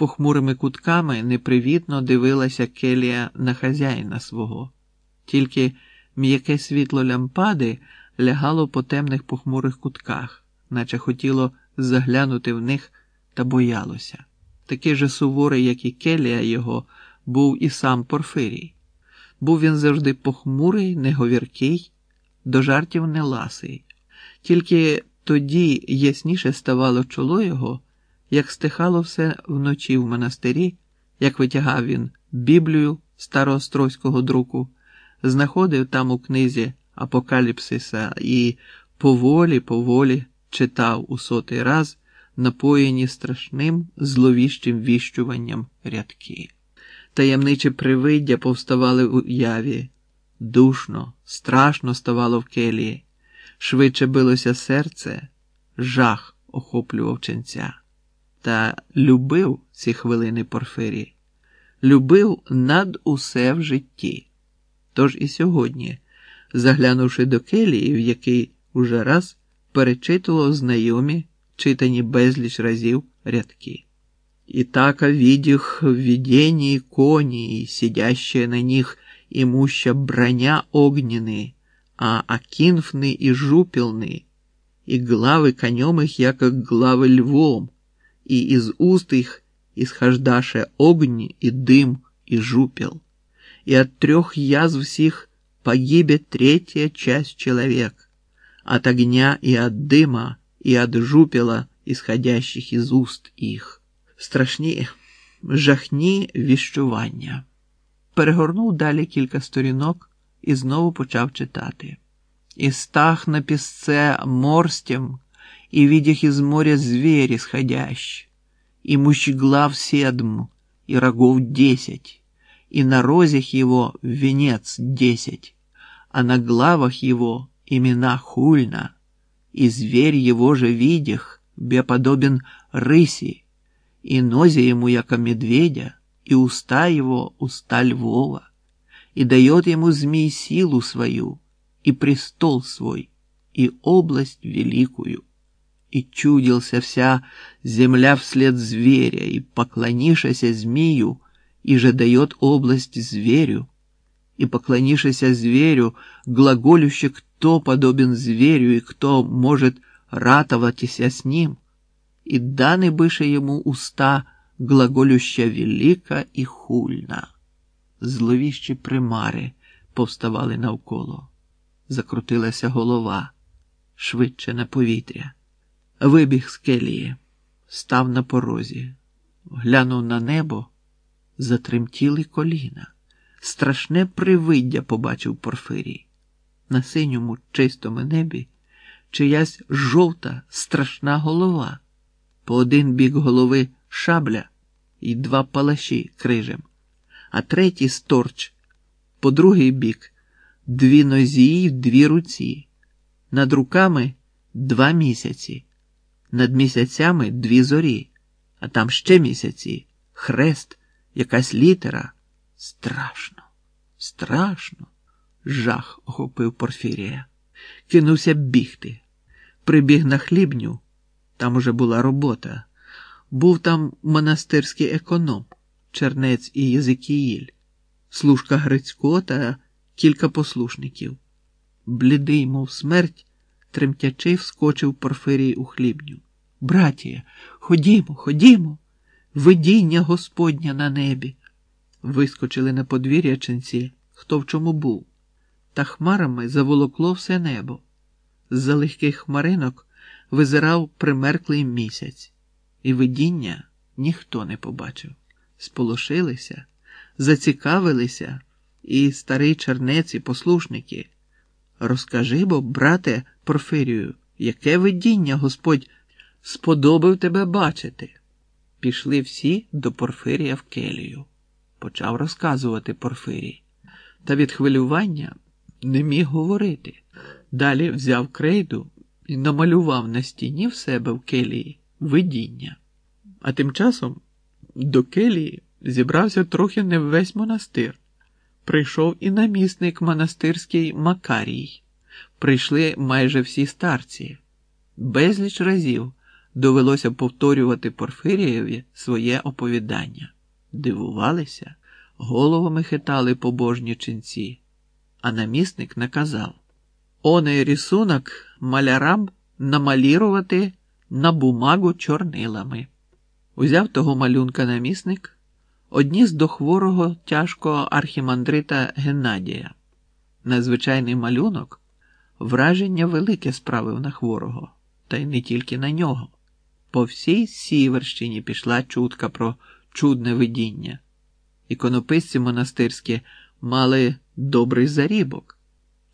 похмурими кутками непривітно дивилася келія на хазяїна свого, тільки м'яке світло лямпади лягало по темних похмурих кутках, наче хотіло заглянути в них та боялося. Такий же суворий, як і келія його, був і сам Порфирій. Був він завжди похмурий, неговіркий, до жартів не ласий. Тільки тоді ясніше ставало чоло його, як стихало все вночі в монастирі, як витягав він Біблію староострозького друку, знаходив там у книзі Апокаліпсиса і поволі, поволі читав у сотий раз напоєні страшним зловіщим віщуванням рядки. Таємничі привиддя повставали в уяві, душно, страшно ставало в келії, швидше билося серце, жах охоплював ченця Та любив ці хвилини Порфирій, любив над усе в житті. Тож і сьогодні, заглянувши до келії, в який уже раз перечитував знайомі, читані безліч разів рядки. И така видих в видении кони, и сидящая на них имуща броня огненные, а акинфны и жупелны, и главы конем их, яко главы львом, и из уст их исхождаше огни и дым и жупел, и от трех язв всех погибет третья часть человек, от огня и от дыма и от жупела, исходящих из уст их. Страшні, жахні віщування. Перегорнув далі кілька сторінок і знову почав читати. «И стах на песце морстем, и видях из моря звери сходящ, и мущеглав седм, и рогов десять, и на розях его венец десять, а на главах его имена хульна, и зверь его же видях, беподобен рыси, и нози ему, яко медведя, и уста его уста львова, и дает ему змей силу свою, и престол свой, и область великую. И чудился вся земля вслед зверя, и поклонишася змею, и же дает область зверю, и поклонишася зверю, глаголюще, кто подобен зверю, и кто может ратоватися с ним, і даны быше йому уста глаголюща велика і хульна. Зловіщі примари повставали навколо. Закрутилася голова швидше на повітря. Вибіг з келії, став на порозі, глянув на небо, затремтіли коліна. Страшне привиддя побачив Порфирій. На синьому чистому небі чиясь жовта страшна голова по один бік голови шабля і два палаші крижем, а третій сторч, по другий бік дві нозі й дві руці, над руками два місяці, над місяцями дві зорі, а там ще місяці, хрест, якась літера. Страшно, страшно. Жах охопив Порфірія. Кинувся бігти, прибіг на хлібню. Там уже була робота. Був там монастирський економ, чернець і Єзикіїль, служка Грицько та кілька послушників. Блідий, мов смерть, тремтячи, вскочив Порфирій у хлібню. Братія, ходімо, ходімо, видіння Господня на небі. Вискочили на подвір'я ченці, хто в чому був, та хмарами заволокло все небо. З-за легких хмаринок визирав примерклий місяць, і видіння ніхто не побачив. Сполошилися, зацікавилися, і старий чернець і послушники. Розкажи бо, брате Порфирію, яке видіння Господь сподобав тебе бачити. Пішли всі до Порфирія в келію. Почав розказувати Порфирій. Та від хвилювання не міг говорити. Далі взяв крейду і намалював на стіні в себе в келії видіння. А тим часом до келії зібрався трохи не весь монастир. Прийшов і намісник монастирський Макарій. Прийшли майже всі старці. Безліч разів довелося повторювати Порфирієві своє оповідання. Дивувалися, головами хитали побожні ченці, а намісник наказав Оний рисунок малярам намалірувати на бумагу чорнилами. Узяв того малюнка намісник, одніс до хворого тяжкого архімандрита Геннадія. Незвичайний малюнок враження велике справив на хворого, та й не тільки на нього. По всій Сіверщині пішла чутка про чудне видіння. Іконописці монастирські мали добрий зарібок.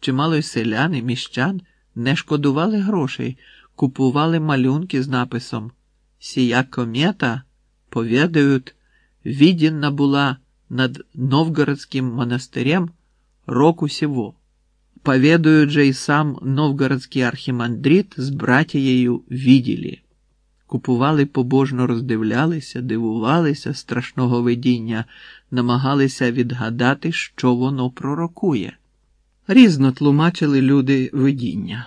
Чимало й селян і міщан не шкодували грошей, купували малюнки з написом Сія комета, поведають, виденна була над Новгородським монастирем року сего. Поведают же и сам новгородський архімандрит з братією виділи. Купували побожно роздивлялися, дивувалися страшного видіння, намагалися відгадати, що воно пророкує. Різно тлумачили люди видіння.